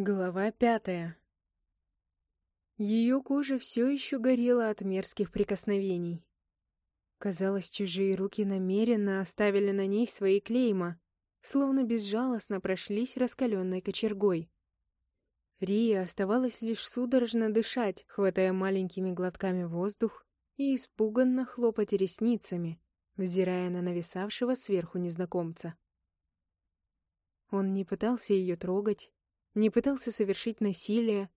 Глава пятая. Ее кожа все еще горела от мерзких прикосновений. Казалось, чужие руки намеренно оставили на ней свои клейма, словно безжалостно прошлись раскаленной кочергой. Рия оставалась лишь судорожно дышать, хватая маленькими глотками воздух и испуганно хлопать ресницами, взирая на нависавшего сверху незнакомца. Он не пытался ее трогать, не пытался совершить насилие,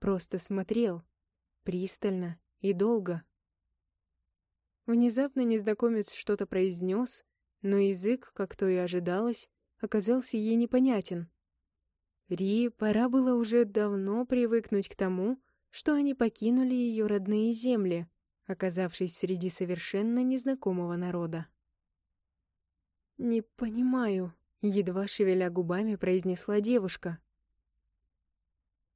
просто смотрел, пристально и долго. Внезапно незнакомец что-то произнес, но язык, как то и ожидалось, оказался ей непонятен. Ри пора было уже давно привыкнуть к тому, что они покинули ее родные земли, оказавшись среди совершенно незнакомого народа. «Не понимаю», — едва шевеля губами произнесла девушка.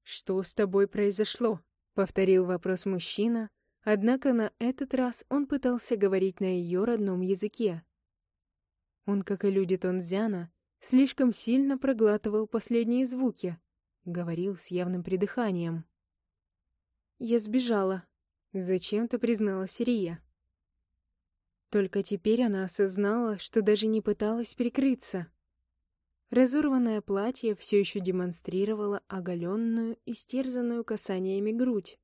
«Что с тобой произошло?» — повторил вопрос мужчина, однако на этот раз он пытался говорить на ее родном языке. Он, как и люди Тонзяна, слишком сильно проглатывал последние звуки, говорил с явным придыханием. «Я сбежала», — зачем-то признала Сирия. Только теперь она осознала, что даже не пыталась прикрыться. Разорванное платье все еще демонстрировало оголенную, истерзанную касаниями грудь.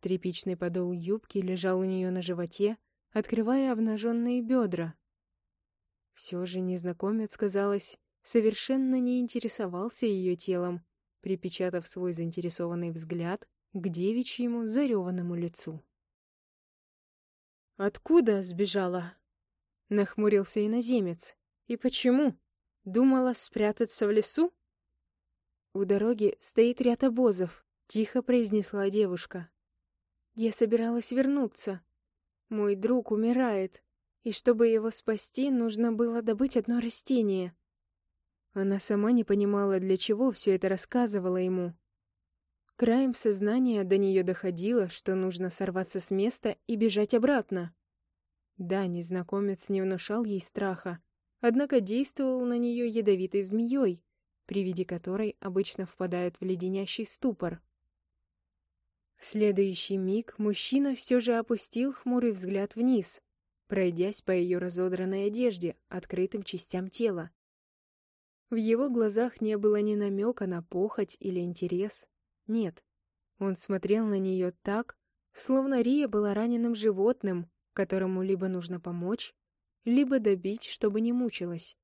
Тряпичный подол юбки лежал у нее на животе, открывая обнаженные бедра. Все же незнакомец, казалось, совершенно не интересовался ее телом, припечатав свой заинтересованный взгляд к девичьему зареванному лицу. «Откуда сбежала?» — нахмурился иноземец. «И почему?» Думала спрятаться в лесу? У дороги стоит ряд обозов, тихо произнесла девушка. Я собиралась вернуться. Мой друг умирает, и чтобы его спасти, нужно было добыть одно растение. Она сама не понимала, для чего все это рассказывала ему. Краем сознания до нее доходило, что нужно сорваться с места и бежать обратно. Да, незнакомец не внушал ей страха, однако действовал на нее ядовитой змеей, при виде которой обычно впадают в леденящий ступор. В следующий миг мужчина все же опустил хмурый взгляд вниз, пройдясь по ее разодранной одежде, открытым частям тела. В его глазах не было ни намека на похоть или интерес. Нет, он смотрел на нее так, словно Рия была раненым животным, которому либо нужно помочь, либо добить, чтобы не мучилась.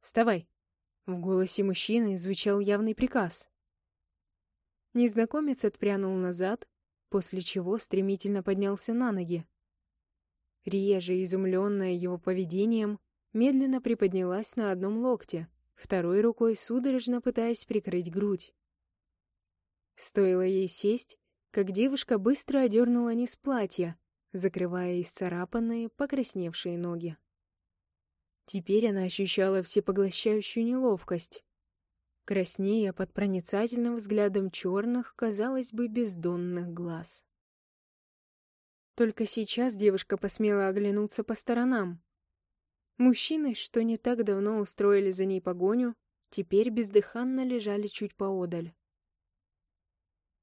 «Вставай!» — в голосе мужчины звучал явный приказ. Незнакомец отпрянул назад, после чего стремительно поднялся на ноги. Рия изумленная его поведением, медленно приподнялась на одном локте, второй рукой судорожно пытаясь прикрыть грудь. Стоило ей сесть, как девушка быстро одернула низ платья, закрывая исцарапанные, покрасневшие ноги. Теперь она ощущала всепоглощающую неловкость. Краснея под проницательным взглядом черных, казалось бы, бездонных глаз. Только сейчас девушка посмела оглянуться по сторонам. Мужчины, что не так давно устроили за ней погоню, теперь бездыханно лежали чуть поодаль.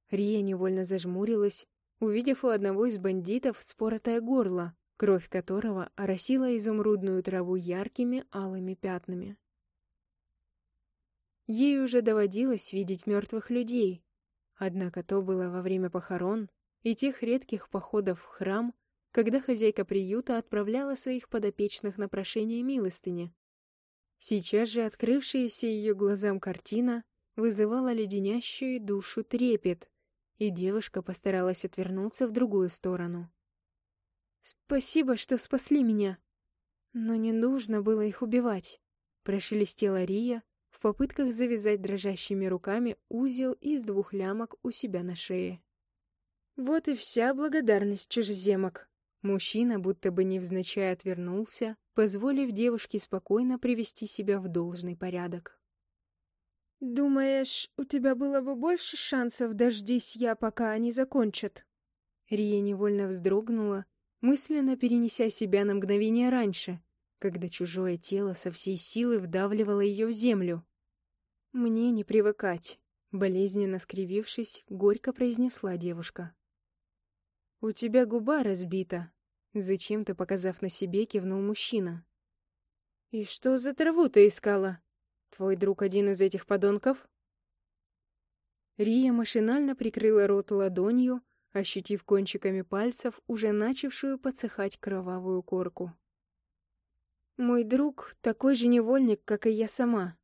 Рия невольно зажмурилась, увидев у одного из бандитов споротое горло, кровь которого оросила изумрудную траву яркими алыми пятнами. Ей уже доводилось видеть мертвых людей, однако то было во время похорон и тех редких походов в храм, когда хозяйка приюта отправляла своих подопечных на прошение милостыни. Сейчас же открывшаяся ее глазам картина вызывала леденящую душу трепет, и девушка постаралась отвернуться в другую сторону. «Спасибо, что спасли меня. Но не нужно было их убивать», — прошелестела Рия в попытках завязать дрожащими руками узел из двух лямок у себя на шее. Вот и вся благодарность чужеземок. Мужчина будто бы невзначай отвернулся, позволив девушке спокойно привести себя в должный порядок. «Думаешь, у тебя было бы больше шансов, дождись я, пока они закончат?» Рия невольно вздрогнула, мысленно перенеся себя на мгновение раньше, когда чужое тело со всей силы вдавливало ее в землю. Мне не привыкать, болезненно скривившись, горько произнесла девушка. У тебя губа разбита, зачем-то показав на себе, кивнул мужчина. И что за траву ты искала? Твой друг один из этих подонков? Рия машинально прикрыла рот ладонью, ощутив кончиками пальцев уже начавшую подсыхать кровавую корку. Мой друг такой же невольник, как и я сама.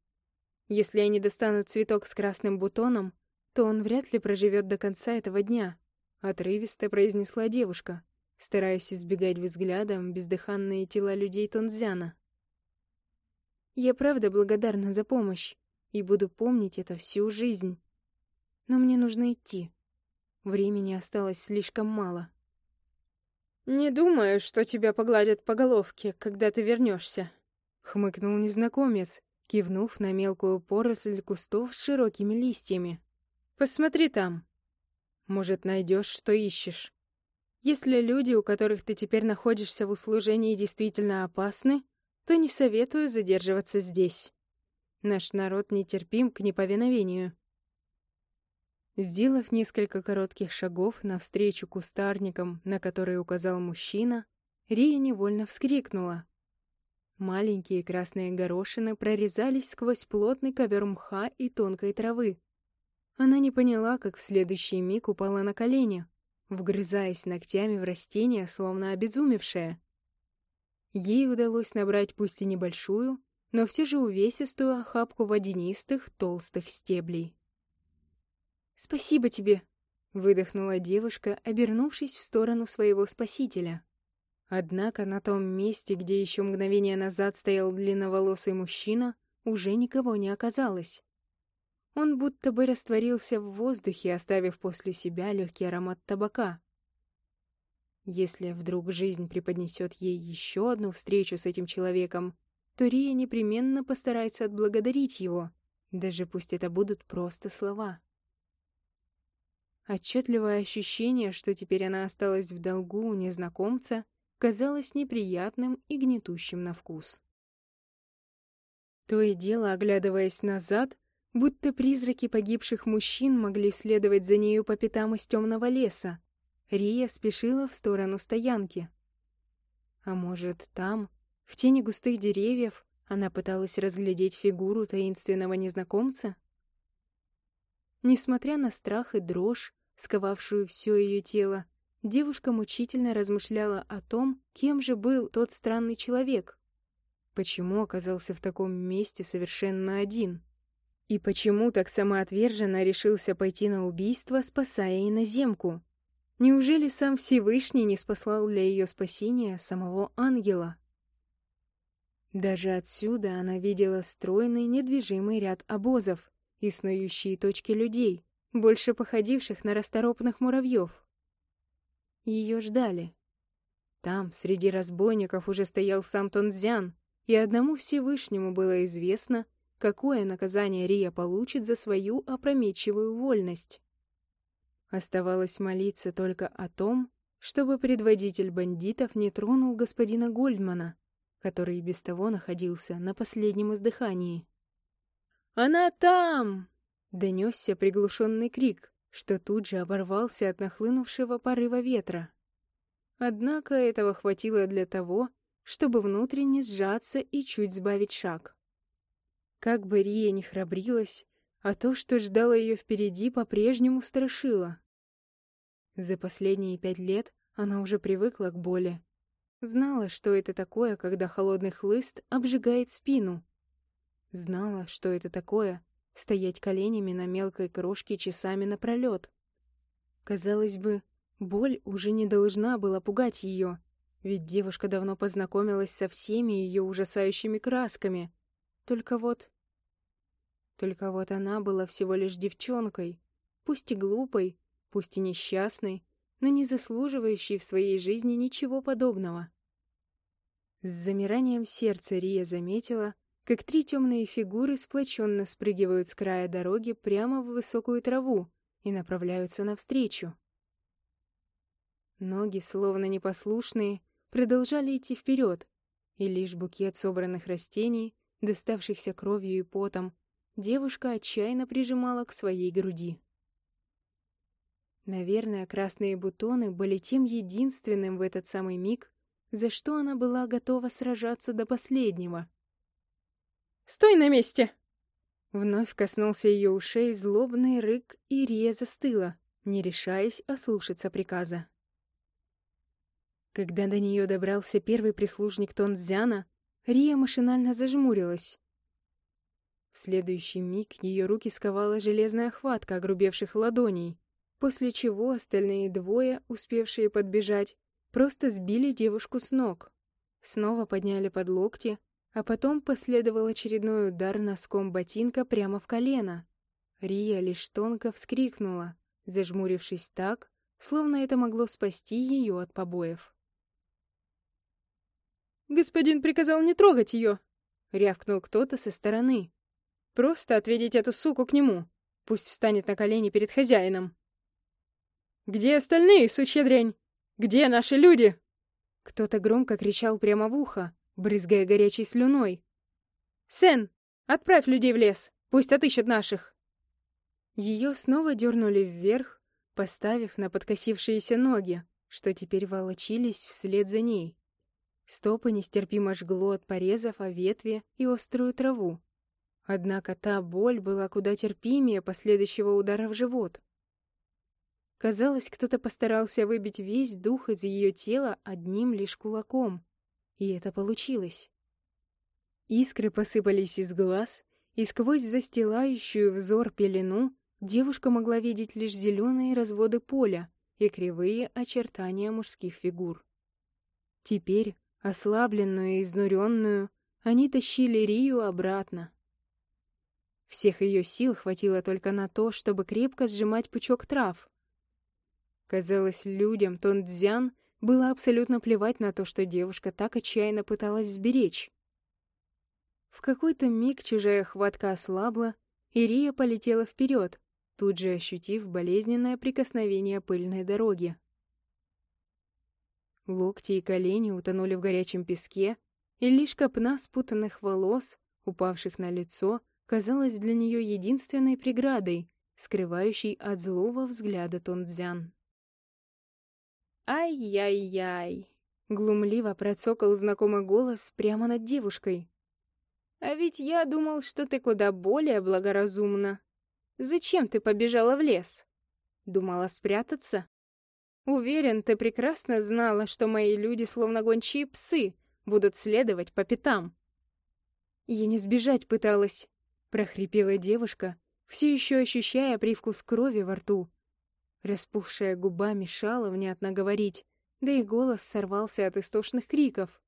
Если я не достану цветок с красным бутоном, то он вряд ли проживет до конца этого дня, отрывисто произнесла девушка, стараясь избегать взглядом бездыханные тела людей Тонзяна. Я правда благодарна за помощь и буду помнить это всю жизнь. Но мне нужно идти. Времени осталось слишком мало. «Не думаю, что тебя погладят по головке, когда ты вернешься», — хмыкнул незнакомец, кивнув на мелкую поросль кустов с широкими листьями. «Посмотри там. Может, найдешь, что ищешь. Если люди, у которых ты теперь находишься в услужении, действительно опасны, то не советую задерживаться здесь. Наш народ нетерпим к неповиновению». Сделав несколько коротких шагов навстречу кустарникам, на которые указал мужчина, Рия невольно вскрикнула. Маленькие красные горошины прорезались сквозь плотный ковер мха и тонкой травы. Она не поняла, как в следующий миг упала на колени, вгрызаясь ногтями в растение, словно обезумевшая. Ей удалось набрать пусть и небольшую, но все же увесистую охапку водянистых толстых стеблей. «Спасибо тебе!» — выдохнула девушка, обернувшись в сторону своего спасителя. Однако на том месте, где еще мгновение назад стоял длинноволосый мужчина, уже никого не оказалось. Он будто бы растворился в воздухе, оставив после себя легкий аромат табака. Если вдруг жизнь преподнесет ей еще одну встречу с этим человеком, то Рия непременно постарается отблагодарить его, даже пусть это будут просто слова. Отчетливое ощущение, что теперь она осталась в долгу у незнакомца, казалось неприятным и гнетущим на вкус. То и дело, оглядываясь назад, будто призраки погибших мужчин могли следовать за нею по пятам из темного леса, Рия спешила в сторону стоянки. А может, там, в тени густых деревьев, она пыталась разглядеть фигуру таинственного незнакомца? Несмотря на страх и дрожь, сковавшую все ее тело, девушка мучительно размышляла о том, кем же был тот странный человек. Почему оказался в таком месте совершенно один? И почему так самоотверженно решился пойти на убийство, спасая иноземку? Неужели сам Всевышний не спаслал для ее спасения самого ангела? Даже отсюда она видела стройный недвижимый ряд обозов и снующие точки людей, больше походивших на расторопных муравьев. Ее ждали. Там, среди разбойников, уже стоял сам Тонзян, и одному Всевышнему было известно, какое наказание Рия получит за свою опрометчивую вольность. Оставалось молиться только о том, чтобы предводитель бандитов не тронул господина Гольдмана, который без того находился на последнем издыхании. «Она там!» Донесся приглушенный крик, что тут же оборвался от нахлынувшего порыва ветра. Однако этого хватило для того, чтобы внутренне сжаться и чуть сбавить шаг. Как бы Рия не храбрилась, а то, что ждало ее впереди, по-прежнему страшило. За последние пять лет она уже привыкла к боли. Знала, что это такое, когда холодный хлыст обжигает спину. Знала, что это такое, стоять коленями на мелкой крошке часами напролет. Казалось бы, боль уже не должна была пугать ее, ведь девушка давно познакомилась со всеми ее ужасающими красками. Только вот... Только вот она была всего лишь девчонкой, пусть и глупой, пусть и несчастной, но не заслуживающей в своей жизни ничего подобного. С замиранием сердца Рия заметила, как три темные фигуры сплоченно спрыгивают с края дороги прямо в высокую траву и направляются навстречу. Ноги, словно непослушные, продолжали идти вперед, и лишь букет собранных растений, доставшихся кровью и потом, девушка отчаянно прижимала к своей груди. Наверное, красные бутоны были тем единственным в этот самый миг, за что она была готова сражаться до последнего. «Стой на месте!» Вновь коснулся ее ушей злобный рык, и Рия застыла, не решаясь ослушаться приказа. Когда до нее добрался первый прислужник Тонзяна, Рия машинально зажмурилась. В следующий миг ее руки сковала железная хватка огрубевших ладоней, после чего остальные двое, успевшие подбежать, просто сбили девушку с ног. Снова подняли под локти, а потом последовал очередной удар носком ботинка прямо в колено. Рия лишь тонко вскрикнула, зажмурившись так, словно это могло спасти ее от побоев. «Господин приказал не трогать ее!» — рявкнул кто-то со стороны. «Просто отведите эту суку к нему. Пусть встанет на колени перед хозяином». «Где остальные, сучья дрянь? Где наши люди?» Кто-то громко кричал прямо в ухо, брызгая горячей слюной. «Сен, отправь людей в лес, пусть отыщут наших!» Ее снова дернули вверх, поставив на подкосившиеся ноги, что теперь волочились вслед за ней. Стопы нестерпимо жгло от порезов о ветви и острую траву. Однако та боль была куда терпимее последующего удара в живот. Казалось, кто-то постарался выбить весь дух из ее тела одним лишь кулаком. И это получилось. Искры посыпались из глаз, и сквозь застилающую взор пелену девушка могла видеть лишь зеленые разводы поля и кривые очертания мужских фигур. Теперь, ослабленную и изнуренную, они тащили Рию обратно. Всех ее сил хватило только на то, чтобы крепко сжимать пучок трав, Казалось, людям Тондзян было абсолютно плевать на то, что девушка так отчаянно пыталась сберечь. В какой-то миг чужая хватка ослабла, и Рия полетела вперед, тут же ощутив болезненное прикосновение пыльной дороги. Локти и колени утонули в горячем песке, и лишь копна спутанных волос, упавших на лицо, казалась для нее единственной преградой, скрывающей от злого взгляда Тонцзян. «Ай-яй-яй!» — глумливо процокал знакомый голос прямо над девушкой. «А ведь я думал, что ты куда более благоразумна. Зачем ты побежала в лес? Думала спрятаться? Уверен, ты прекрасно знала, что мои люди, словно гончие псы, будут следовать по пятам». «Я не сбежать пыталась», — прохрипела девушка, все еще ощущая привкус крови во рту. Распухшая губа мешала внятно говорить, да и голос сорвался от истошных криков.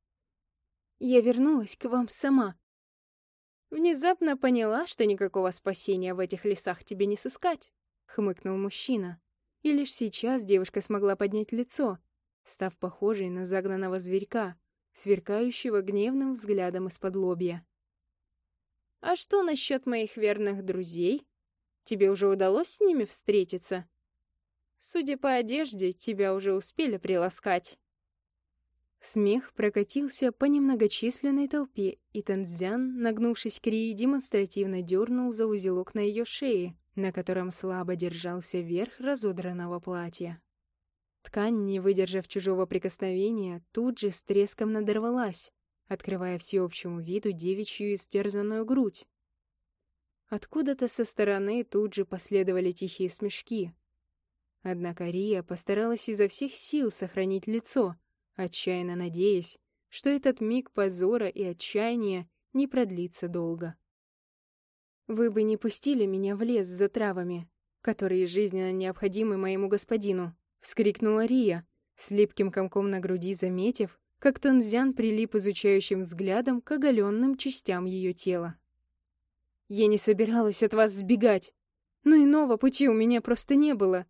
«Я вернулась к вам сама». «Внезапно поняла, что никакого спасения в этих лесах тебе не сыскать», — хмыкнул мужчина. И лишь сейчас девушка смогла поднять лицо, став похожей на загнанного зверька, сверкающего гневным взглядом из-под лобья. «А что насчет моих верных друзей? Тебе уже удалось с ними встретиться?» Судя по одежде, тебя уже успели приласкать. Смех прокатился по немногочисленной толпе, и Танзян, нагнувшись к Рии, демонстративно дернул за узелок на ее шее, на котором слабо держался верх разодранного платья. Ткань, не выдержав чужого прикосновения, тут же с треском надорвалась, открывая всеобщему виду девичью истерзанную грудь. Откуда-то со стороны тут же последовали тихие смешки, Однако Рия постаралась изо всех сил сохранить лицо, отчаянно надеясь, что этот миг позора и отчаяния не продлится долго. «Вы бы не пустили меня в лес за травами, которые жизненно необходимы моему господину», — вскрикнула Рия, с липким комком на груди заметив, как Тонзян прилип изучающим взглядом к оголенным частям ее тела. «Я не собиралась от вас сбегать, но иного пути у меня просто не было»,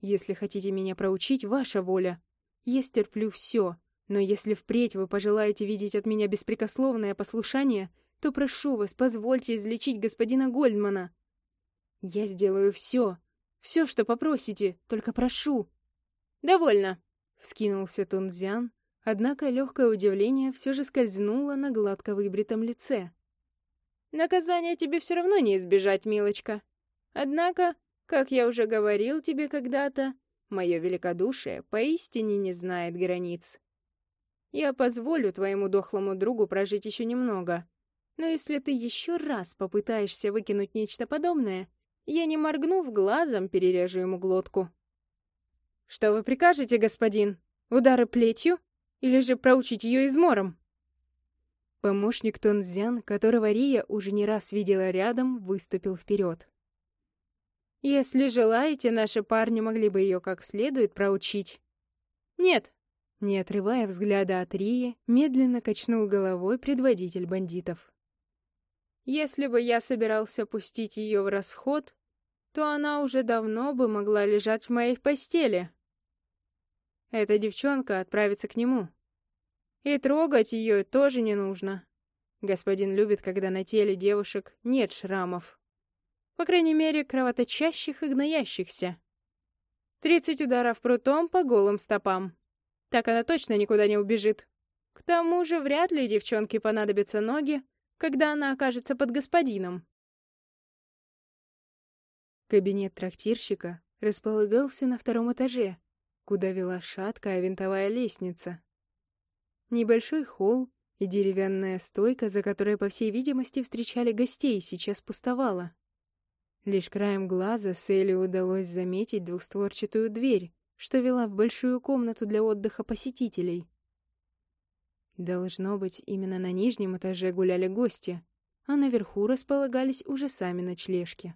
если хотите меня проучить, ваша воля. Я стерплю все, но если впредь вы пожелаете видеть от меня беспрекословное послушание, то прошу вас, позвольте излечить господина Гольдмана. Я сделаю все, все, что попросите, только прошу. Довольно, вскинулся Наказание тебе все равно не избежать, милочка. Однако, как я уже говорил тебе когда-то, мое великодушие поистине не знает границ. Я позволю твоему дохлому другу прожить еще немного. Но если ты еще раз попытаешься выкинуть нечто подобное, я, не моргнув глазом, перережу ему глотку. Что вы прикажете, господин? Удары плетью? Или же проучить ее измором? Помощник Тонзян, которого Рия уже не раз видела рядом, выступил вперед. «Если желаете, наши парни могли бы ее как следует проучить». «Нет, не отрывая взгляда от Рии, медленно качнул головой предводитель бандитов. Если бы я собирался пустить ее в расход, то она уже давно бы могла лежать в моей постели. Эта девчонка отправится к нему. И трогать ее тоже не нужно. Господин любит, когда на теле девушек нет шрамов. По крайней мере, кровоточащих и гноящихся. Тридцать ударов прутом по голым стопам. Так она точно никуда не убежит. К тому же вряд ли девчонке понадобятся ноги, когда она окажется под господином. Кабинет трактирщика располагался на втором этаже, куда вела шаткая винтовая лестница. Небольшой холл и деревянная стойка, за которой, по всей видимости, встречали гостей, сейчас пустовала. Лишь краем глаза Селли удалось заметить двустворчатую дверь, что вела в большую комнату для отдыха посетителей. Должно быть, именно на нижнем этаже гуляли гости, а наверху располагались уже сами ночлежки.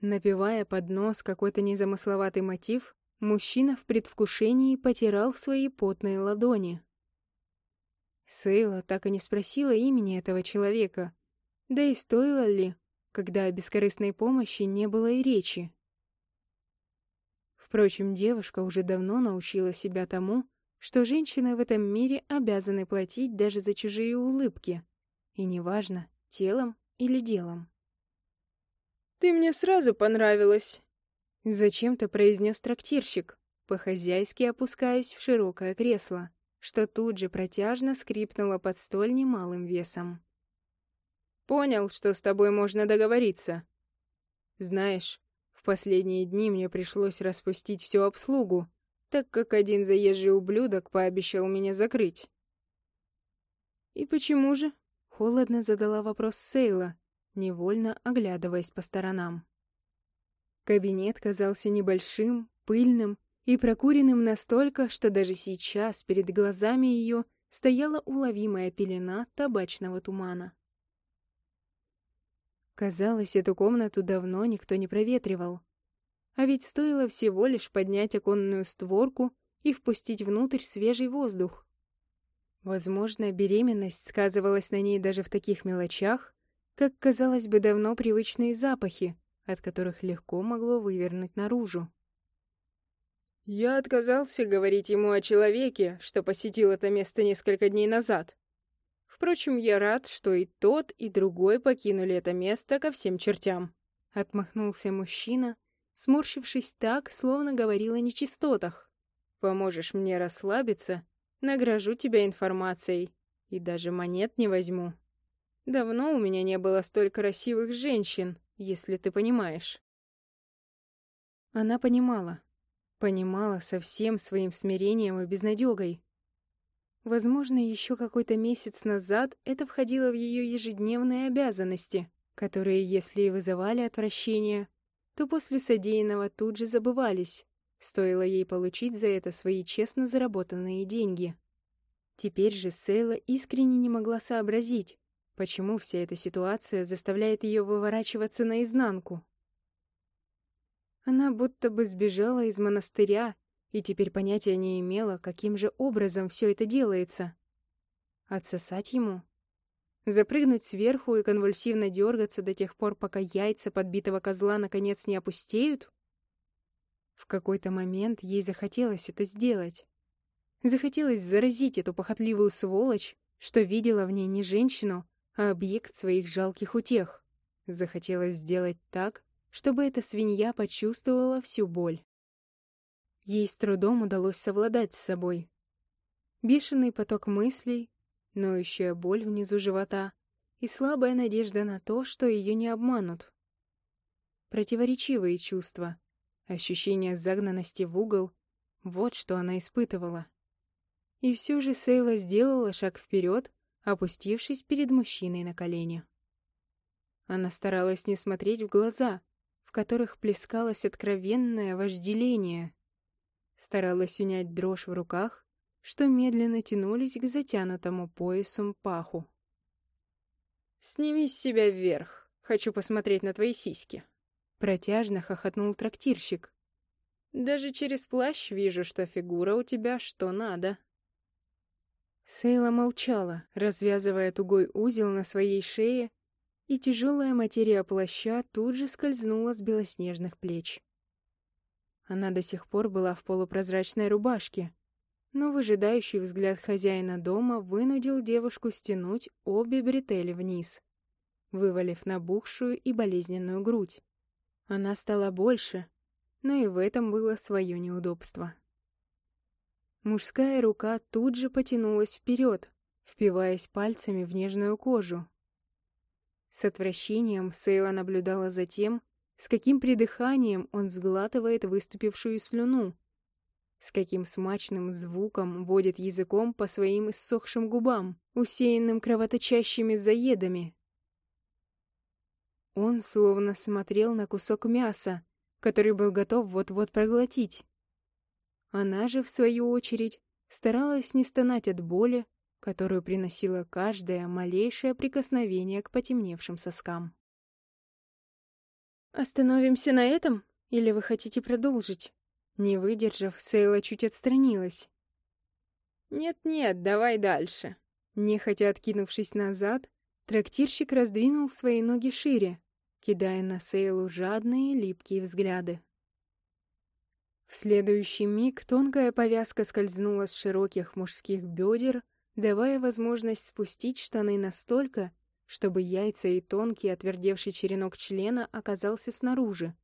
Напевая под нос какой-то незамысловатый мотив, мужчина в предвкушении потирал свои потные ладони. Сейла так и не спросила имени этого человека, да и стоило ли, когда о бескорыстной помощи не было и речи. Впрочем, девушка уже давно научила себя тому, что женщины в этом мире обязаны платить даже за чужие улыбки, и неважно, телом или делом. «Ты мне сразу понравилась», — зачем-то произнес трактирщик, по-хозяйски опускаясь в широкое кресло, что тут же протяжно скрипнуло под столь немалым весом. «Понял, что с тобой можно договориться. Знаешь, в последние дни мне пришлось распустить всю обслугу, так как один заезжий ублюдок пообещал меня закрыть. «И почему же?» — холодно задала вопрос Сейла, невольно оглядываясь по сторонам. Кабинет казался небольшим, пыльным и прокуренным настолько, что даже сейчас перед глазами ее стояла уловимая пелена табачного тумана. Казалось, эту комнату давно никто не проветривал. А ведь стоило всего лишь поднять оконную створку и впустить внутрь свежий воздух. Возможно, беременность сказывалась на ней даже в таких мелочах, как, казалось бы, давно привычные запахи, от которых легко могло вывернуть наружу. Я отказался говорить ему о человеке, что посетил это место несколько дней назад. Впрочем, я рад, что и тот, и другой покинули это место ко всем чертям. Отмахнулся мужчина, сморщившись так, словно говорил о нечистотах. Поможешь мне расслабиться, награжу тебя информацией, и даже монет не возьму. Давно у меня не было столь красивых женщин, если ты понимаешь. Она понимала. Понимала со всем своим смирением и безнадёгой. Возможно, еще какой-то месяц назад это входило в ее ежедневные обязанности, которые, если и вызывали отвращение, то после содеянного тут же забывались, стоило ей получить за это свои честно заработанные деньги. Теперь же Сейла искренне не могла сообразить, почему вся эта ситуация заставляет ее выворачиваться наизнанку. Она будто бы сбежала из монастыря и теперь понятия не имела, каким же образом все это делается. Отсосать ему? Запрыгнуть сверху и конвульсивно дергаться до тех пор, пока яйца подбитого козла наконец не опустеют? В какой-то момент ей захотелось это сделать. Захотелось заразить эту похотливую сволочь, что видела в ней не женщину, а объект своих жалких утех. Захотелось сделать так, чтобы эта свинья почувствовала всю боль. Ей с трудом удалось совладать с собой. Бешеный поток мыслей, ноющая боль внизу живота и слабая надежда на то, что ее не обманут. Противоречивые чувства, ощущение загнанности в угол — вот что она испытывала. И все же Сейла сделала шаг вперед, опустившись перед мужчиной на колени. Она старалась не смотреть в глаза, в которых плескалось откровенное вожделение. Старалась унять дрожь в руках, что медленно тянулись к затянутому поясом паху. «Сними с себя вверх. Хочу посмотреть на твои сиськи». Протяжно хохотнул трактирщик. «Даже через плащ вижу, что фигура у тебя что надо». Сейла молчала, развязывая тугой узел на своей шее, и тяжелая материя плаща тут же скользнула с белоснежных плеч. Она до сих пор была в полупрозрачной рубашке, но выжидающий взгляд хозяина дома вынудил девушку стянуть обе бретели вниз, вывалив набухшую и болезненную грудь. Она стала больше, но и в этом было свое неудобство. Мужская рука тут же потянулась вперед, впиваясь пальцами в нежную кожу. С отвращением Сейла наблюдала за тем, с каким придыханием он сглатывает выступившую слюну, с каким смачным звуком водит языком по своим иссохшим губам, усеянным кровоточащими заедами. Он словно смотрел на кусок мяса, который был готов вот-вот проглотить. Она же, в свою очередь, старалась не стонать от боли, которую приносило каждое малейшее прикосновение к потемневшим соскам. «Остановимся на этом? Или вы хотите продолжить?» Не выдержав, Сейла чуть отстранилась. «Нет-нет, давай дальше». Нехотя откинувшись назад, трактирщик раздвинул свои ноги шире, кидая на Сейлу жадные липкие взгляды. В следующий миг тонкая повязка скользнула с широких мужских бедер, давая возможность спустить штаны настолько, чтобы яйца и тонкий отвердевший черенок члена оказался снаружи.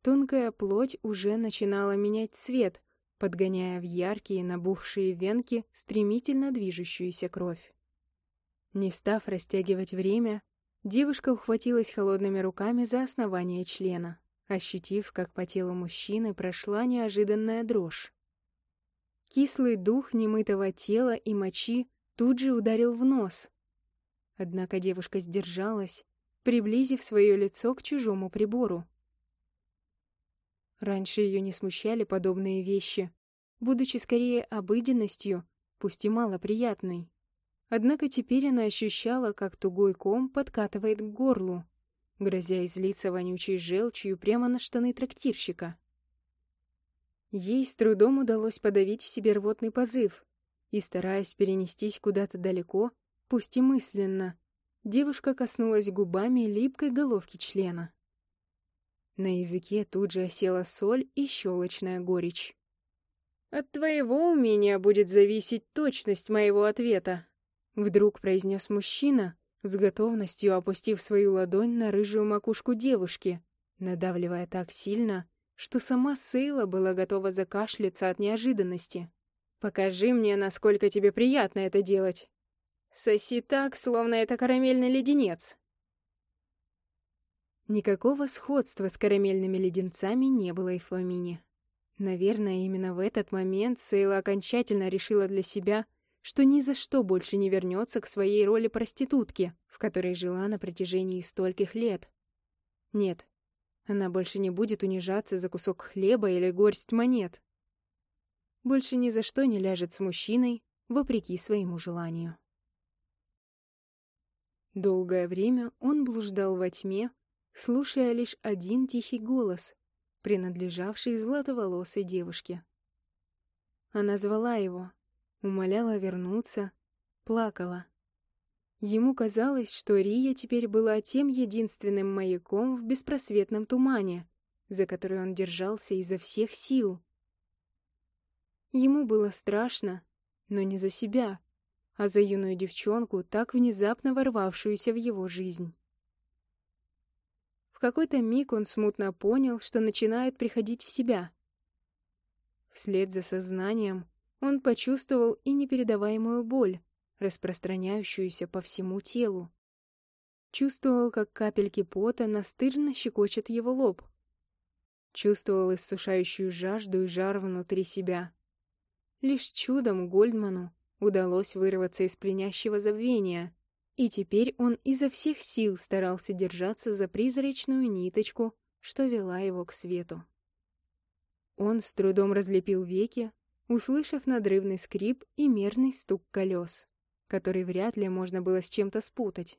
Тонкая плоть уже начинала менять цвет, подгоняя в яркие набухшие венки стремительно движущуюся кровь. Не став растягивать время, девушка ухватилась холодными руками за основание члена, ощутив, как по телу мужчины прошла неожиданная дрожь. Кислый дух немытого тела и мочи тут же ударил в нос. Однако девушка сдержалась, приблизив свое лицо к чужому прибору. Раньше ее не смущали подобные вещи, будучи скорее обыденностью, пусть и малоприятной. Однако теперь она ощущала, как тугой ком подкатывает к горлу, грозя излиться вонючей желчью прямо на штаны трактирщика. Ей с трудом удалось подавить в себе рвотный позыв, и, стараясь перенестись куда-то далеко, пусть и мысленно, девушка коснулась губами липкой головки члена. На языке тут же осела соль и щелочная горечь. «От твоего умения будет зависеть точность моего ответа», — вдруг произнес мужчина, с готовностью опустив свою ладонь на рыжую макушку девушки, надавливая так сильно, что сама Сейла была готова закашляться от неожиданности. «Покажи мне, насколько тебе приятно это делать. Соси так, словно это карамельный леденец». Никакого сходства с карамельными леденцами не было и в помине. Наверное, именно в этот момент Сейла окончательно решила для себя, что ни за что больше не вернется к своей роли проститутки, в которой жила на протяжении стольких лет. Нет, она больше не будет унижаться за кусок хлеба или горсть монет. Больше ни за что не ляжет с мужчиной, вопреки своему желанию. Долгое время он блуждал во тьме, слушая лишь один тихий голос, принадлежавший златоволосой девушке. Она звала его, умоляла вернуться, плакала. Ему казалось, что Рия теперь была тем единственным маяком в беспросветном тумане, за который он держался изо всех сил. Ему было страшно, но не за себя, а за юную девчонку, так внезапно ворвавшуюся в его жизнь. В какой-то миг он смутно понял, что начинает приходить в себя. Вслед за сознанием он почувствовал и непередаваемую боль, распространяющуюся по всему телу. Чувствовал, как капельки пота настырно щекочет его лоб. Чувствовал иссушающую жажду и жар внутри себя. Лишь чудом Гольдману удалось вырваться из пленящего забвения, и теперь он изо всех сил старался держаться за призрачную ниточку, что вела его к свету. Он с трудом разлепил веки, услышав надрывный скрип и мерный стук колес, который вряд ли можно было с чем-то спутать.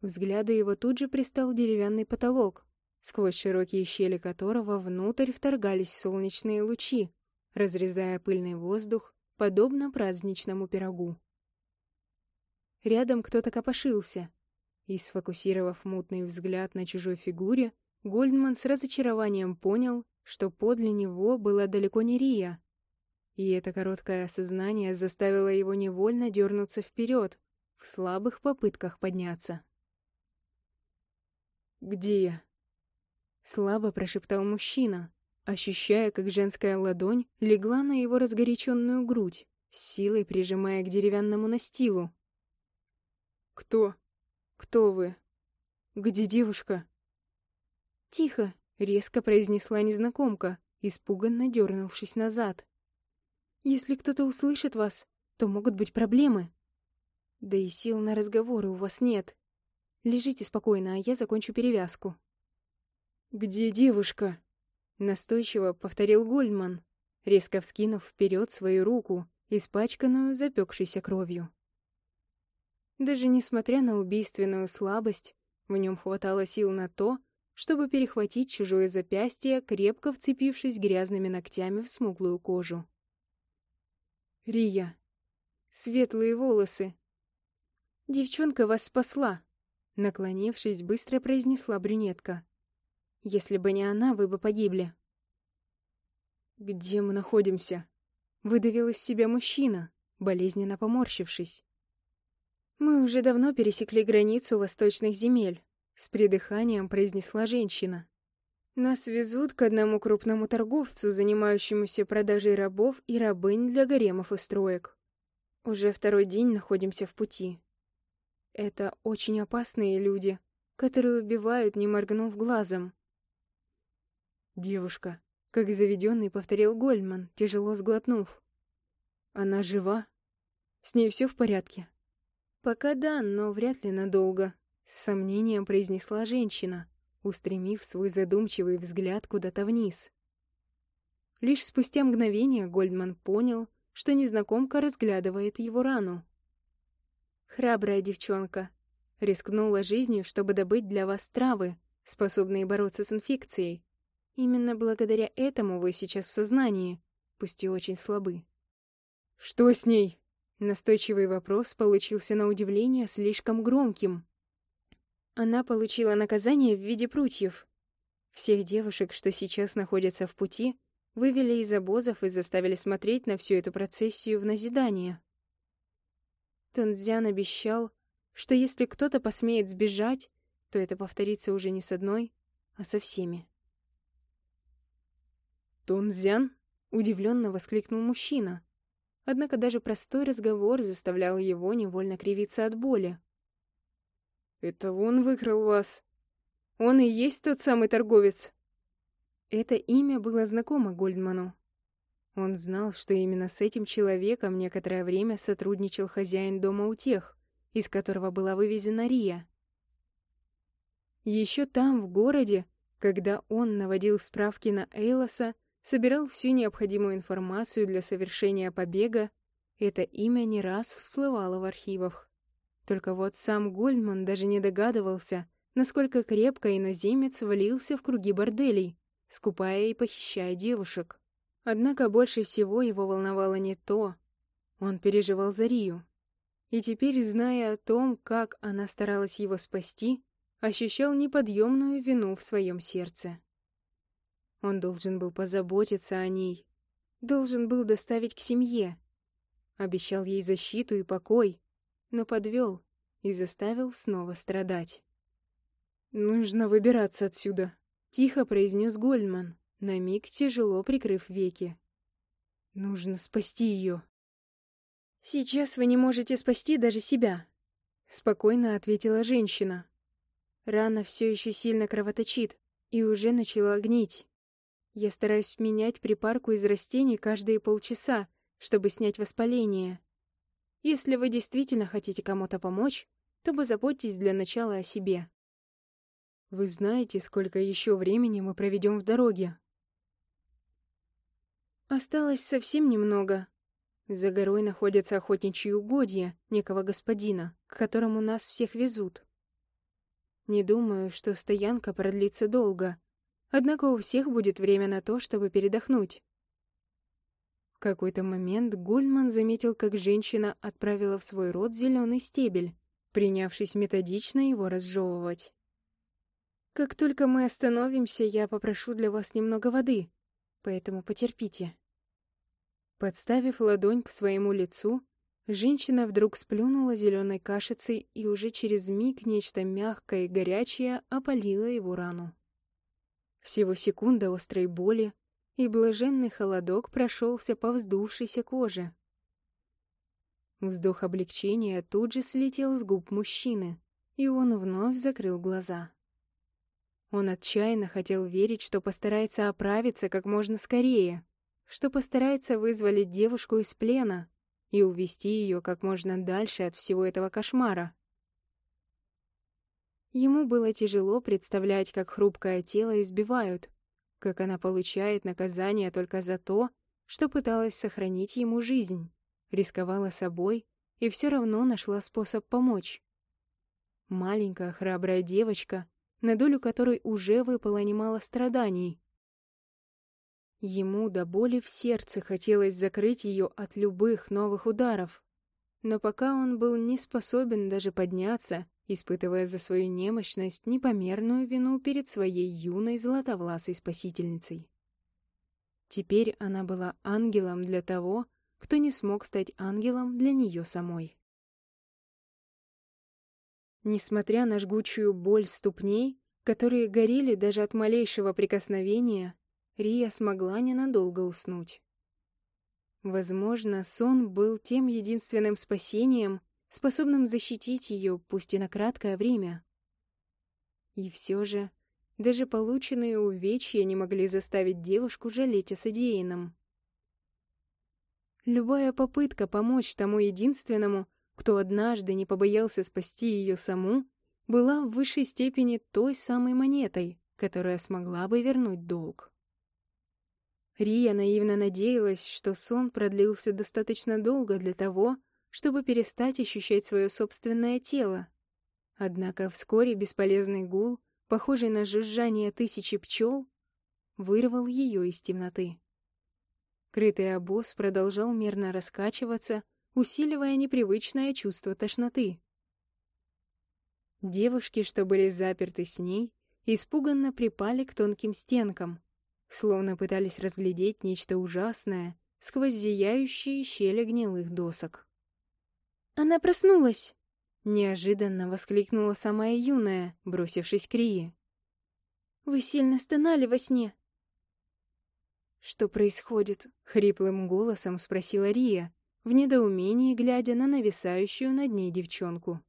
Взгляда его тут же пристал деревянный потолок, сквозь широкие щели которого внутрь вторгались солнечные лучи, разрезая пыльный воздух, подобно праздничному пирогу. Рядом кто-то копошился, и, сфокусировав мутный взгляд на чужой фигуре, Гольдман с разочарованием понял, что подле него была далеко не Рия. И это короткое осознание заставило его невольно дернуться вперед в слабых попытках подняться. «Где я?» Слабо прошептал мужчина, ощущая, как женская ладонь легла на его разгоряченную грудь, силой прижимая к деревянному настилу. «Кто? Кто вы? Где девушка?» «Тихо!» — резко произнесла незнакомка, испуганно дернувшись назад. «Если кто-то услышит вас, то могут быть проблемы. Да и сил на разговоры у вас нет. Лежите спокойно, а я закончу перевязку». «Где девушка?» — настойчиво повторил Гольдман, резко вскинув вперед свою руку, испачканную запекшейся кровью. Даже несмотря на убийственную слабость, в нем хватало сил на то, чтобы перехватить чужое запястье, крепко вцепившись грязными ногтями в смуглую кожу. «Рия! Светлые волосы!» «Девчонка вас спасла!» Наклонившись, быстро произнесла брюнетка. Если бы не она, вы бы погибли. «Где мы находимся?» — выдавил из себя мужчина, болезненно поморщившись. «Мы уже давно пересекли границу восточных земель», — с придыханием произнесла женщина. «Нас везут к одному крупному торговцу, занимающемуся продажей рабов и рабынь для гаремов и строек. Уже второй день находимся в пути. Это очень опасные люди, которые убивают, не моргнув глазом. «Девушка», — как заведенный повторил Гольман, тяжело сглотнув. «Она жива? С ней все в порядке?» «Пока да, но вряд ли надолго», — с сомнением произнесла женщина, устремив свой задумчивый взгляд куда-то вниз. Лишь спустя мгновение Гольдман понял, что незнакомка разглядывает его рану. «Храбрая девчонка», рискнула жизнью, чтобы добыть для вас травы, способные бороться с инфекцией. Именно благодаря этому вы сейчас в сознании, пусть и очень слабы. «Что с ней?» Настойчивый вопрос получился на удивление слишком громким. Она получила наказание в виде прутьев. Всех девушек, что сейчас находятся в пути, вывели из обозов и заставили смотреть на всю эту процессию в назидание. Тунцзян обещал, что если кто-то посмеет сбежать, то это повторится уже не с одной, а со всеми. «Тунзян?» — удивленно воскликнул мужчина. Однако даже простой разговор заставлял его невольно кривиться от боли. «Это он выкрал вас? Он и есть тот самый торговец?» Это имя было знакомо Гольдману. Он знал, что именно с этим человеком некоторое время сотрудничал хозяин дома утех, из которого была вывезена Рия. Еще там, в городе, когда он наводил справки на Эйлоса, собирал всю необходимую информацию для совершения побега, это имя не раз всплывало в архивах. Только вот сам Гольдман даже не догадывался, насколько крепко иноземец валился в круги борделей, скупая и похищая девушек. Однако больше всего его волновало не то. Он переживал за Рию. И теперь, зная о том, как она старалась его спасти, ощущал неподъемную вину в своем сердце. Он должен был позаботиться о ней, должен был доставить к семье. Обещал ей защиту и покой, но подвел и заставил снова страдать. «Нужно выбираться отсюда», — тихо произнес Гольдман, на миг тяжело прикрыв веки. «Нужно спасти ее». «Сейчас вы не можете спасти даже себя», — спокойно ответила женщина. Рана все еще сильно кровоточит и уже начала гнить. Я стараюсь менять припарку из растений каждые полчаса, чтобы снять воспаление. Если вы действительно хотите кому-то помочь, то позаботьтесь для начала о себе. Вы знаете, сколько еще времени мы проведем в дороге? Осталось совсем немного. За горой находятся охотничьи угодья некого господина, к которому нас всех везут. Не думаю, что стоянка продлится долго, однако у всех будет время на то, чтобы передохнуть. В какой-то момент Гульман заметил, как женщина отправила в свой рот зеленый стебель, принявшись методично его разжевывать. «Как только мы остановимся, я попрошу для вас немного воды, поэтому потерпите». Подставив ладонь к своему лицу, женщина вдруг сплюнула зеленой кашицей, и уже через миг нечто мягкое и горячее опалило его рану. Всего секунда острой боли, и блаженный холодок прошелся по вздувшейся коже. Вздох облегчения тут же слетел с губ мужчины, и он вновь закрыл глаза. Он отчаянно хотел верить, что постарается оправиться как можно скорее, что постарается вызволить девушку из плена и увести ее как можно дальше от всего этого кошмара. Ему было тяжело представлять, как хрупкое тело избивают, как она получает наказание только за то, что пыталась сохранить ему жизнь, рисковала собой и все равно нашла способ помочь. Маленькая храбрая девочка, на долю которой уже выпало немало страданий, Ему до боли в сердце хотелось закрыть ее от любых новых ударов. Но пока он был не способен даже подняться, испытывая за свою немощность непомерную вину перед своей юной золотовласой спасительницей. Теперь она была ангелом для того, кто не смог стать ангелом для нее самой. Несмотря на жгучую боль ступней, которые горели даже от малейшего прикосновения, Рия смогла ненадолго уснуть. Возможно, сон был тем единственным спасением, способным защитить ее, пусть и на краткое время. И все же, даже полученные увечья не могли заставить девушку жалеть о содеянном. Любая попытка помочь тому единственному, кто однажды не побоялся спасти ее саму, была в высшей степени той самой монетой, которая смогла бы вернуть долг. Рия наивно надеялась, что сон продлился достаточно долго для того, чтобы перестать ощущать свое собственное тело. Однако вскоре бесполезный гул, похожий на жужжание тысячи пчел, вырвал ее из темноты. Крытый обоз продолжал мерно раскачиваться, усиливая непривычное чувство тошноты. Девушки, что были заперты с ней, испуганно припали к тонким стенкам, словно пытались разглядеть нечто ужасное сквозь зияющие щели гнилых досок. «Она проснулась!» — неожиданно воскликнула самая юная, бросившись к Рии. «Вы сильно стонали во сне!» «Что происходит?» — хриплым голосом спросила Рия, в недоумении глядя на нависающую над ней девчонку.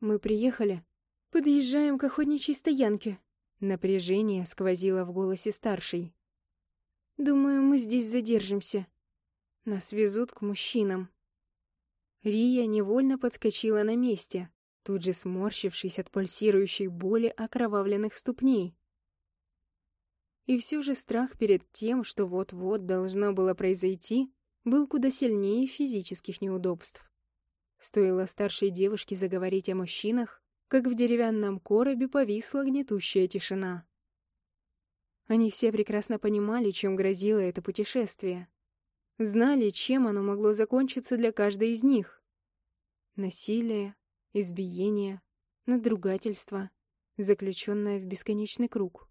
«Мы приехали. Подъезжаем к охотничьей стоянке», Напряжение сквозило в голосе старшей. «Думаю, мы здесь задержимся. Нас везут к мужчинам». Рия невольно подскочила на месте, тут же сморщившись от пульсирующей боли окровавленных ступней. И все же страх перед тем, что вот-вот должно было произойти, был куда сильнее физических неудобств. Стоило старшей девушке заговорить о мужчинах, как в деревянном коробе повисла гнетущая тишина. Они все прекрасно понимали, чем грозило это путешествие. Знали, чем оно могло закончиться для каждой из них. Насилие, избиение, надругательство, заключенное в бесконечный круг.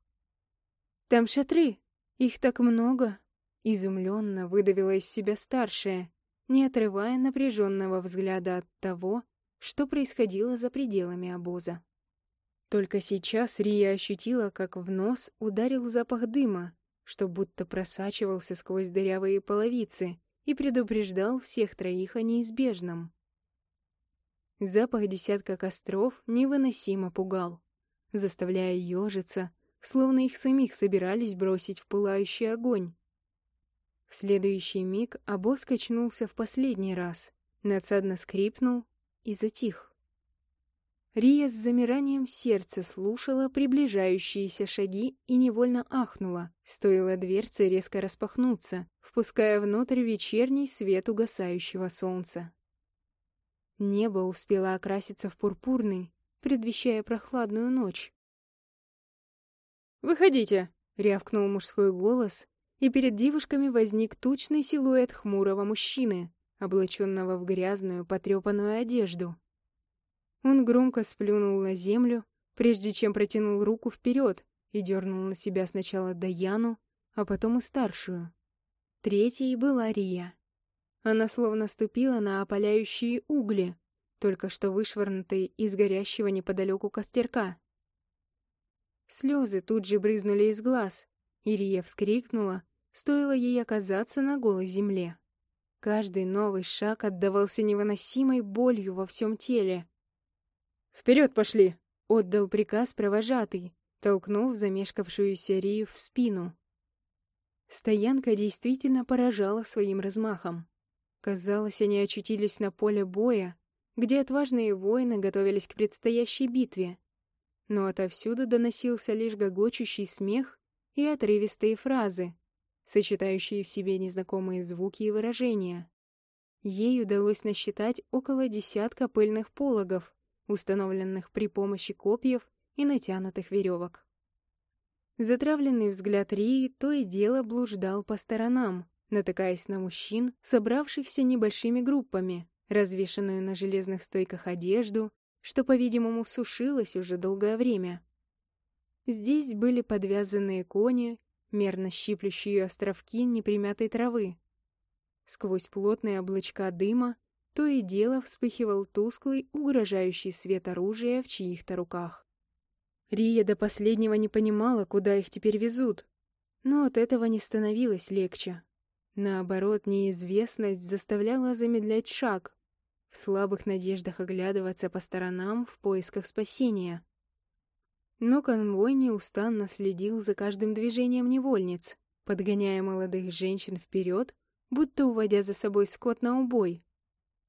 «Там шатры! Их так много!» Изумленно выдавила из себя старшая, не отрывая напряженного взгляда от того, что происходило за пределами обоза. Только сейчас Рия ощутила, как в нос ударил запах дыма, что будто просачивался сквозь дырявые половицы и предупреждал всех троих о неизбежном. Запах десятка костров невыносимо пугал, заставляя ежиться, словно их самих собирались бросить в пылающий огонь. В следующий миг обоз качнулся в последний раз, надсадно скрипнул и затих. Рия с замиранием сердца слушала приближающиеся шаги и невольно ахнула, стоило дверце резко распахнуться, впуская внутрь вечерний свет угасающего солнца. Небо успело окраситься в пурпурный, предвещая прохладную ночь. «Выходите!» — рявкнул мужской голос, и перед девушками возник тучный силуэт хмурого мужчины, облаченного в грязную, потрепанную одежду. Он громко сплюнул на землю, прежде чем протянул руку вперед и дернул на себя сначала Даяну, а потом и старшую. Третьей была Рия. Она словно ступила на опаляющие угли, только что вышвырнутые из горящего неподалеку костерка. Слезы тут же брызнули из глаз, и Рия вскрикнула, стоило ей оказаться на голой земле. Каждый новый шаг отдавался невыносимой болью во всем теле. «Вперед пошли!» — отдал приказ провожатый, толкнув замешкавшуюся Рию в спину. Стоянка действительно поражала своим размахом. Казалось, они очутились на поле боя, где отважные воины готовились к предстоящей битве. Но отовсюду доносился лишь гогочущий смех и отрывистые фразы, сочетающие в себе незнакомые звуки и выражения. Ей удалось насчитать около десятка пыльных пологов, установленных при помощи копьев и натянутых веревок. Затравленный взгляд Рии то и дело блуждал по сторонам, натыкаясь на мужчин, собравшихся небольшими группами, развешанную на железных стойках одежду, что, по-видимому, сушилось уже долгое время. Здесь были подвязанные кони, мерно щиплющие островки непримятой травы. Сквозь плотные облачка дыма то и дело вспыхивал тусклый, угрожающий свет оружия в чьих-то руках. Рия до последнего не понимала, куда их теперь везут, но от этого не становилось легче. Наоборот, неизвестность заставляла замедлять шаг, в слабых надеждах оглядываться по сторонам в поисках спасения. Но конвой неустанно следил за каждым движением невольниц, подгоняя молодых женщин вперед, будто уводя за собой скот на убой.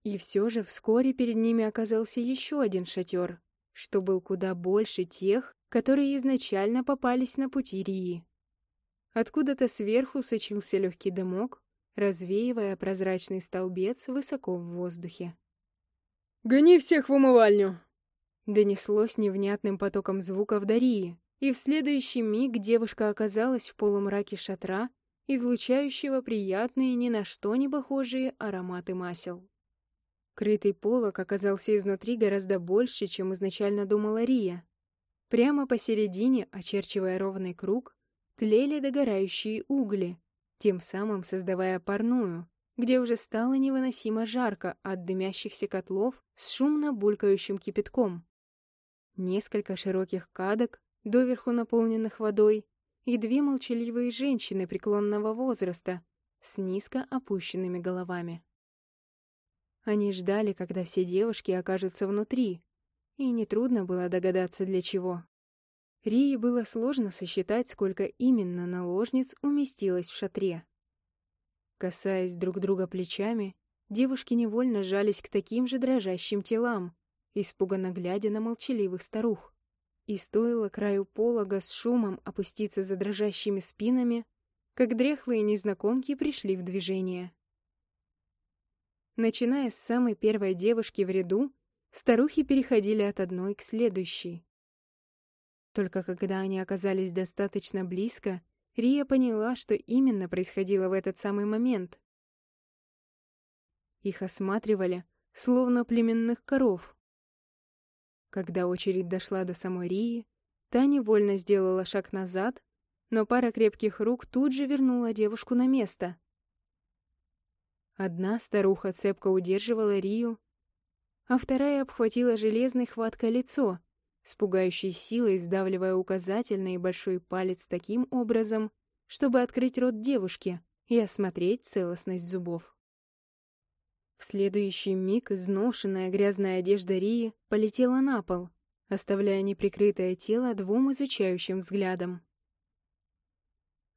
И все же вскоре перед ними оказался еще один шатер, что был куда больше тех, которые изначально попались на пути Рии. Откуда-то сверху сочился легкий дымок, развеивая прозрачный столбец высоко в воздухе. «Гони всех в умывальню!» Донеслось невнятным потоком звуков Дарии, и в следующий миг девушка оказалась в полумраке шатра, излучающего приятные ни на что не похожие ароматы масел. Крытый полог оказался изнутри гораздо больше, чем изначально думала Рия. Прямо посередине, очерчивая ровный круг, тлели догорающие угли, тем самым создавая парную, где уже стало невыносимо жарко от дымящихся котлов с шумно булькающим кипятком. Несколько широких кадок, доверху наполненных водой, и две молчаливые женщины преклонного возраста с низко опущенными головами. Они ждали, когда все девушки окажутся внутри, и нетрудно было догадаться, для чего. Рии было сложно сосчитать, сколько именно наложниц уместилось в шатре. Касаясь друг друга плечами, девушки невольно сжались к таким же дрожащим телам, испуганно глядя на молчаливых старух. И стоило краю полога с шумом опуститься за дрожащими спинами, как дряхлые незнакомки пришли в движение. Начиная с самой первой девушки в ряду, старухи переходили от одной к следующей. Только когда они оказались достаточно близко, Рия поняла, что именно происходило в этот самый момент. Их осматривали, словно племенных коров. Когда очередь дошла до самой Рии, та невольно сделала шаг назад, но пара крепких рук тут же вернула девушку на место. Одна старуха цепко удерживала Рию, а вторая обхватила железной хваткой лицо, с пугающей силой сдавливая указательный и большой палец таким образом, чтобы открыть рот девушки и осмотреть целостность зубов. В следующий миг изношенная грязная одежда Рии полетела на пол, оставляя неприкрытое тело двум изучающим взглядом.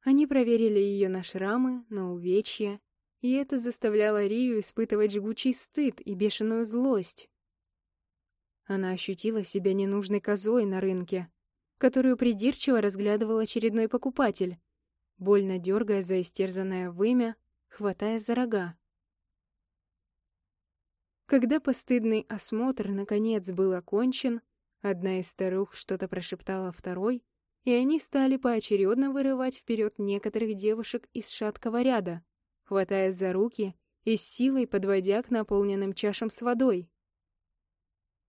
Они проверили ее на шрамы, на увечья, и это заставляло Рию испытывать жгучий стыд и бешеную злость. Она ощутила себя ненужной козой на рынке, которую придирчиво разглядывал очередной покупатель, больно дергая за истерзанное вымя, хватая за рога. Когда постыдный осмотр наконец был окончен, одна из старух что-то прошептала второй, и они стали поочередно вырывать вперед некоторых девушек из шаткого ряда, хватая за руки и с силой подводя к наполненным чашам с водой.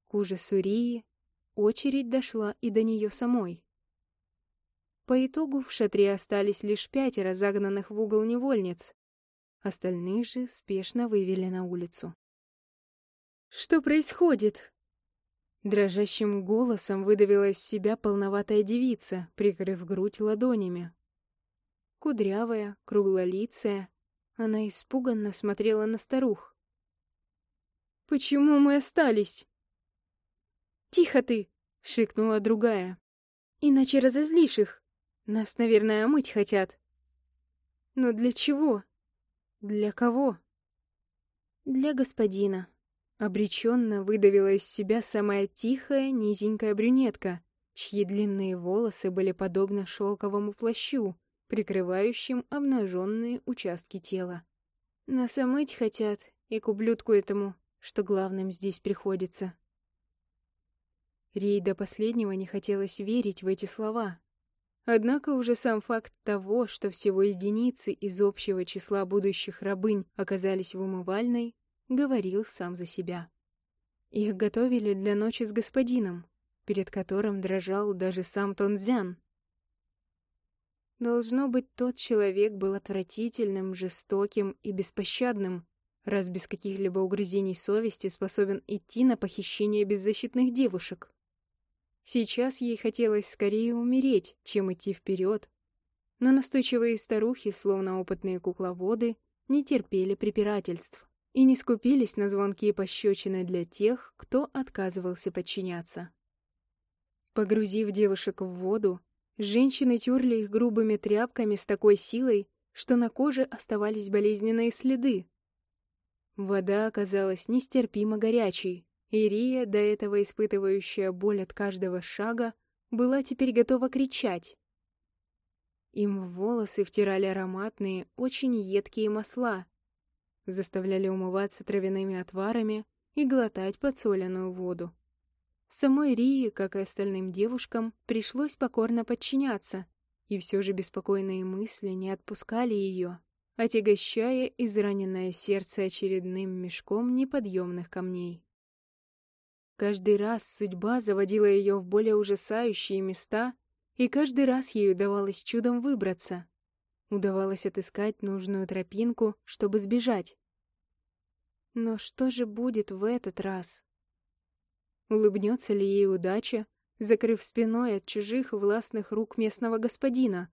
К ужасу Рии очередь дошла и до нее самой. По итогу в шатре остались лишь пятеро загнанных в угол невольниц. Остальных же спешно вывели на улицу. «Что происходит?» Дрожащим голосом выдавила из себя полноватая девица, прикрыв грудь ладонями. Кудрявая, круглолицая, она испуганно смотрела на старух. «Почему мы остались?» «Тихо ты!» — шикнула другая. «Иначе разозлишь их. Нас, наверное, омыть хотят». «Но для чего? Для кого?» «Для господина», Обреченно выдавила из себя самая тихая, низенькая брюнетка, чьи длинные волосы были подобны шелковому плащу, прикрывающим обнаженные участки тела. Нас омыть хотят, и к ублюдку этому, что главным здесь приходится. Рей до последнего не хотелось верить в эти слова. Однако уже сам факт того, что всего единицы из общего числа будущих рабынь оказались в умывальной, говорил сам за себя. Их готовили для ночи с господином, перед которым дрожал даже сам Тонзян. Должно быть, тот человек был отвратительным, жестоким и беспощадным, раз без каких-либо угрызений совести способен идти на похищение беззащитных девушек. Сейчас ей хотелось скорее умереть, чем идти вперед, но настойчивые старухи, словно опытные кукловоды, не терпели препирательств и не скупились на звонкие пощечины для тех, кто отказывался подчиняться. Погрузив девушек в воду, женщины терли их грубыми тряпками с такой силой, что на коже оставались болезненные следы. Вода оказалась нестерпимо горячей, и Рия, до этого испытывающая боль от каждого шага, была теперь готова кричать. Им в волосы втирали ароматные, очень едкие масла, заставляли умываться травяными отварами и глотать подсоленную воду. Самой Рии, как и остальным девушкам, пришлось покорно подчиняться, и все же беспокойные мысли не отпускали ее, отягощая израненное сердце очередным мешком неподъемных камней. Каждый раз судьба заводила ее в более ужасающие места, и каждый раз ей удавалось чудом выбраться. Удавалось отыскать нужную тропинку, чтобы сбежать. Но что же будет в этот раз? Улыбнется ли ей удача, закрыв спиной от чужих властных рук местного господина?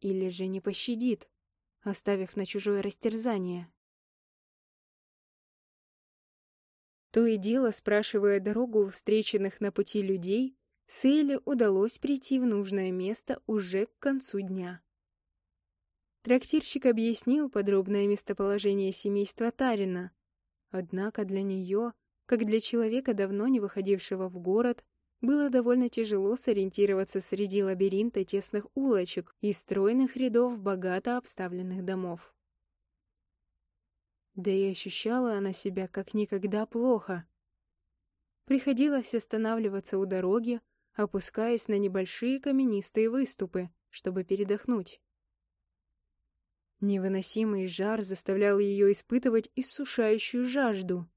Или же не пощадит, оставив на чужое растерзание? То и дело, спрашивая дорогу встреченных на пути людей, Сейле удалось прийти в нужное место уже к концу дня. Трактирщик объяснил подробное местоположение семейства Тарина, Однако для нее, как для человека, давно не выходившего в город, было довольно тяжело сориентироваться среди лабиринта тесных улочек и стройных рядов богато обставленных домов. Да и ощущала она себя как никогда плохо. Приходилось останавливаться у дороги, опускаясь на небольшие каменистые выступы, чтобы передохнуть. Невыносимый жар заставлял ее испытывать иссушающую жажду,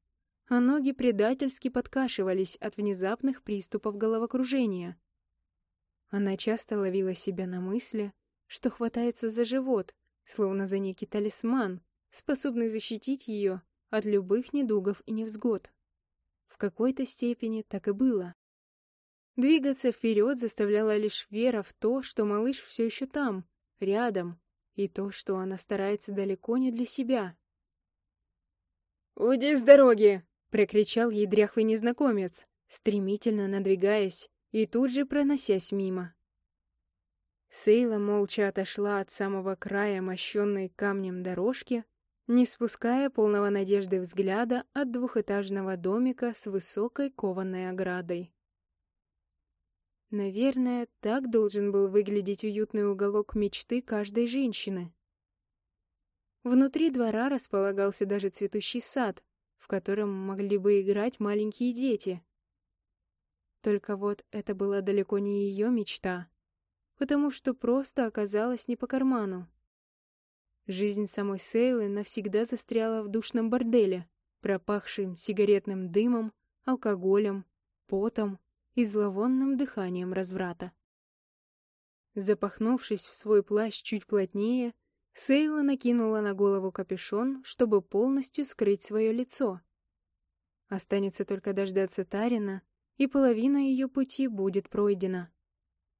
а ноги предательски подкашивались от внезапных приступов головокружения. Она часто ловила себя на мысли, что хватается за живот, словно за некий талисман, способный защитить ее от любых недугов и невзгод. В какой-то степени так и было. Двигаться вперед заставляла лишь вера в то, что малыш все еще там, рядом, и то, что она старается далеко не для себя. «Уйди с дороги!» — прокричал ей дряхлый незнакомец, стремительно надвигаясь и тут же проносясь мимо. Сейла молча отошла от самого края мощенной камнем дорожки, не спуская полного надежды взгляда от двухэтажного домика с высокой кованой оградой. Наверное, так должен был выглядеть уютный уголок мечты каждой женщины. Внутри двора располагался даже цветущий сад, в котором могли бы играть маленькие дети. Только вот это была далеко не ее мечта, потому что просто оказалась не по карману. Жизнь самой Сейлы навсегда застряла в душном борделе, пропахшим сигаретным дымом, алкоголем, потом и зловонным дыханием разврата. Запахнувшись в свой плащ чуть плотнее, Сейла накинула на голову капюшон, чтобы полностью скрыть свое лицо. Останется только дождаться Тарина, и половина ее пути будет пройдена.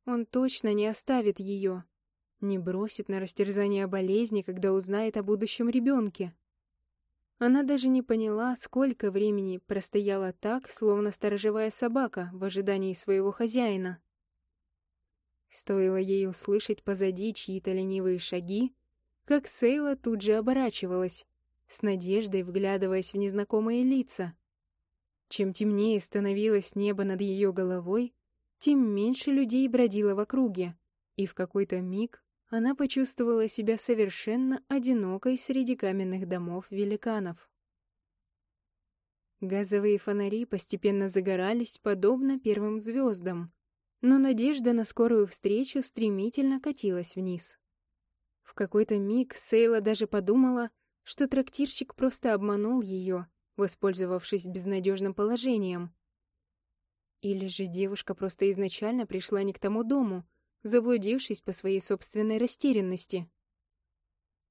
Он точно не оставит ее, не бросит на растерзание болезни, когда узнает о будущем ребенке. Она даже не поняла, сколько времени простояла так, словно сторожевая собака в ожидании своего хозяина. Стоило ей услышать позади чьи-то ленивые шаги, как Сейла тут же оборачивалась, с надеждой вглядываясь в незнакомые лица. Чем темнее становилось небо над ее головой, тем меньше людей бродило в округе, и в какой-то миг она почувствовала себя совершенно одинокой среди каменных домов великанов. Газовые фонари постепенно загорались, подобно первым звездам, но надежда на скорую встречу стремительно катилась вниз. В какой-то миг Сейла даже подумала, что трактирщик просто обманул ее, воспользовавшись безнадежным положением. Или же девушка просто изначально пришла не к тому дому, заблудившись по своей собственной растерянности.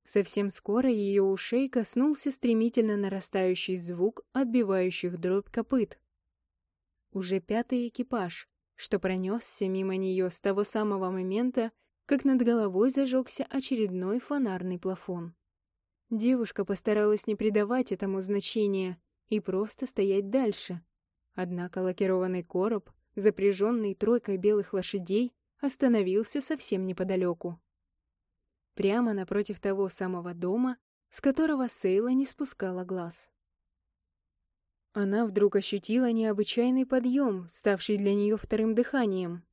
Совсем скоро ее ушей коснулся стремительно нарастающий звук отбивающих дробь копыт. Уже пятый экипаж, что пронесся мимо нее с того самого момента, как над головой зажегся очередной фонарный плафон. Девушка постаралась не придавать этому значения и просто стоять дальше. Однако лакированный короб, запряженный тройкой белых лошадей, остановился совсем неподалеку. Прямо напротив того самого дома, с которого Сейла не спускала глаз. Она вдруг ощутила необычайный подъем, ставший для нее вторым дыханием.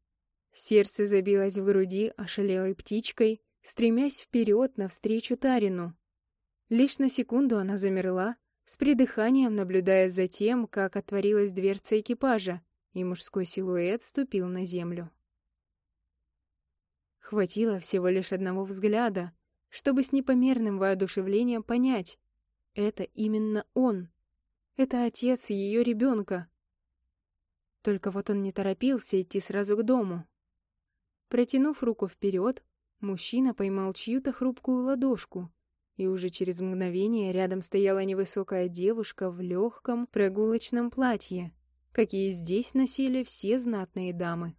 Сердце забилось в груди ошалелой птичкой, стремясь вперед навстречу Тарину. Лишь на секунду она замерла, с придыханием наблюдая за тем, как отворилась дверца экипажа, и мужской силуэт ступил на землю. Хватило всего лишь одного взгляда, чтобы с непомерным воодушевлением понять — это именно он. Это отец ее ребенка. Только вот он не торопился идти сразу к дому. Протянув руку вперед, мужчина поймал чью-то хрупкую ладошку, и уже через мгновение рядом стояла невысокая девушка в легком прогулочном платье, какие здесь носили все знатные дамы.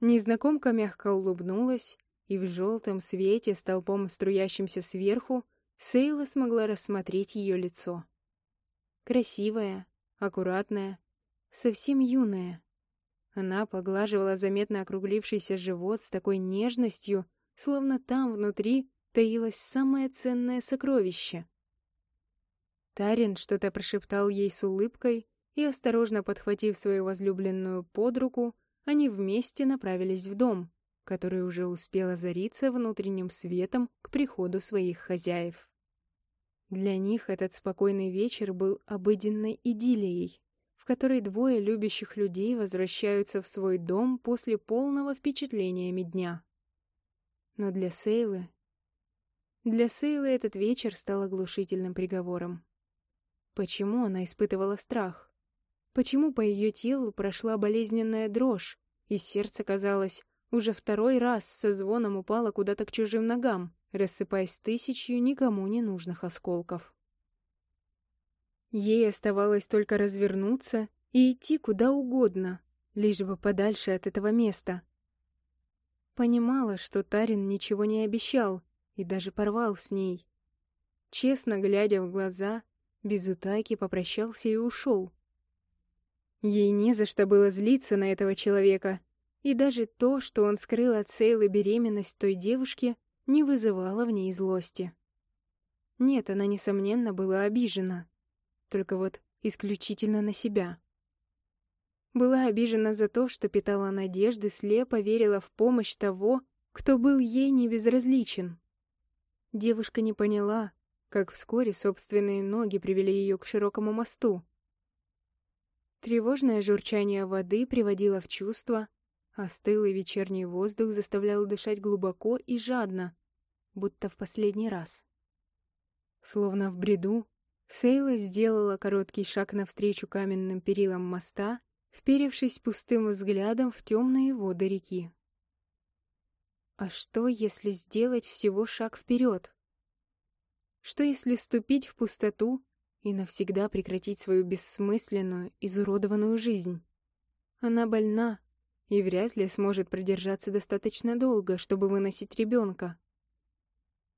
Незнакомка мягко улыбнулась, и в желтом свете, столпом струящимся сверху, Сейла смогла рассмотреть ее лицо. Красивая, аккуратная, совсем юная. Она поглаживала заметно округлившийся живот с такой нежностью, словно там внутри таилось самое ценное сокровище. Тарин что-то прошептал ей с улыбкой и, осторожно подхватив свою возлюбленную под руку, они вместе направились в дом, который уже успел озариться внутренним светом к приходу своих хозяев. Для них этот спокойный вечер был обыденной идиллией, в которой двое любящих людей возвращаются в свой дом после полного впечатлениями дня. Но для Сейлы... Для Сейлы этот вечер стал оглушительным приговором. Почему она испытывала страх? Почему по ее телу прошла болезненная дрожь, и сердце, казалось, уже второй раз со звоном упало куда-то к чужим ногам, рассыпаясь тысячью никому не нужных осколков. Ей оставалось только развернуться и идти куда угодно, лишь бы подальше от этого места. Понимала, что Тарин ничего не обещал и даже порвал с ней. Честно глядя в глаза, без утайки попрощался и ушел. Ей не за что было злиться на этого человека, и даже то, что он скрыл от Сейлы беременность той девушки, не вызывало в ней злости. Нет, она, несомненно, была обижена. Только вот исключительно на себя. Была обижена за то, что питала надежды, слепо верила в помощь того, кто был ей не безразличен. Девушка не поняла, как вскоре собственные ноги привели ее к широкому мосту. Тревожное журчание воды приводило в чувство, а стылый вечерний воздух заставлял дышать глубоко и жадно, будто в последний раз. Словно в бреду, Сейла сделала короткий шаг навстречу каменным перилам моста, вперевшись пустым взглядом в темные воды реки. А что, если сделать всего шаг вперед? Что, если ступить в пустоту и навсегда прекратить свою бессмысленную, изуродованную жизнь? Она больна и вряд ли сможет продержаться достаточно долго, чтобы выносить ребенка.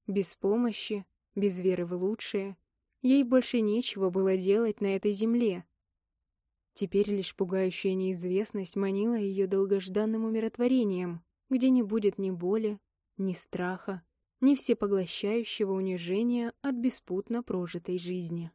Без помощи, без веры в лучшее, ей больше нечего было делать на этой земле. Теперь лишь пугающая неизвестность манила ее долгожданным умиротворением, где не будет ни боли, ни страха, ни всепоглощающего унижения от беспутно прожитой жизни.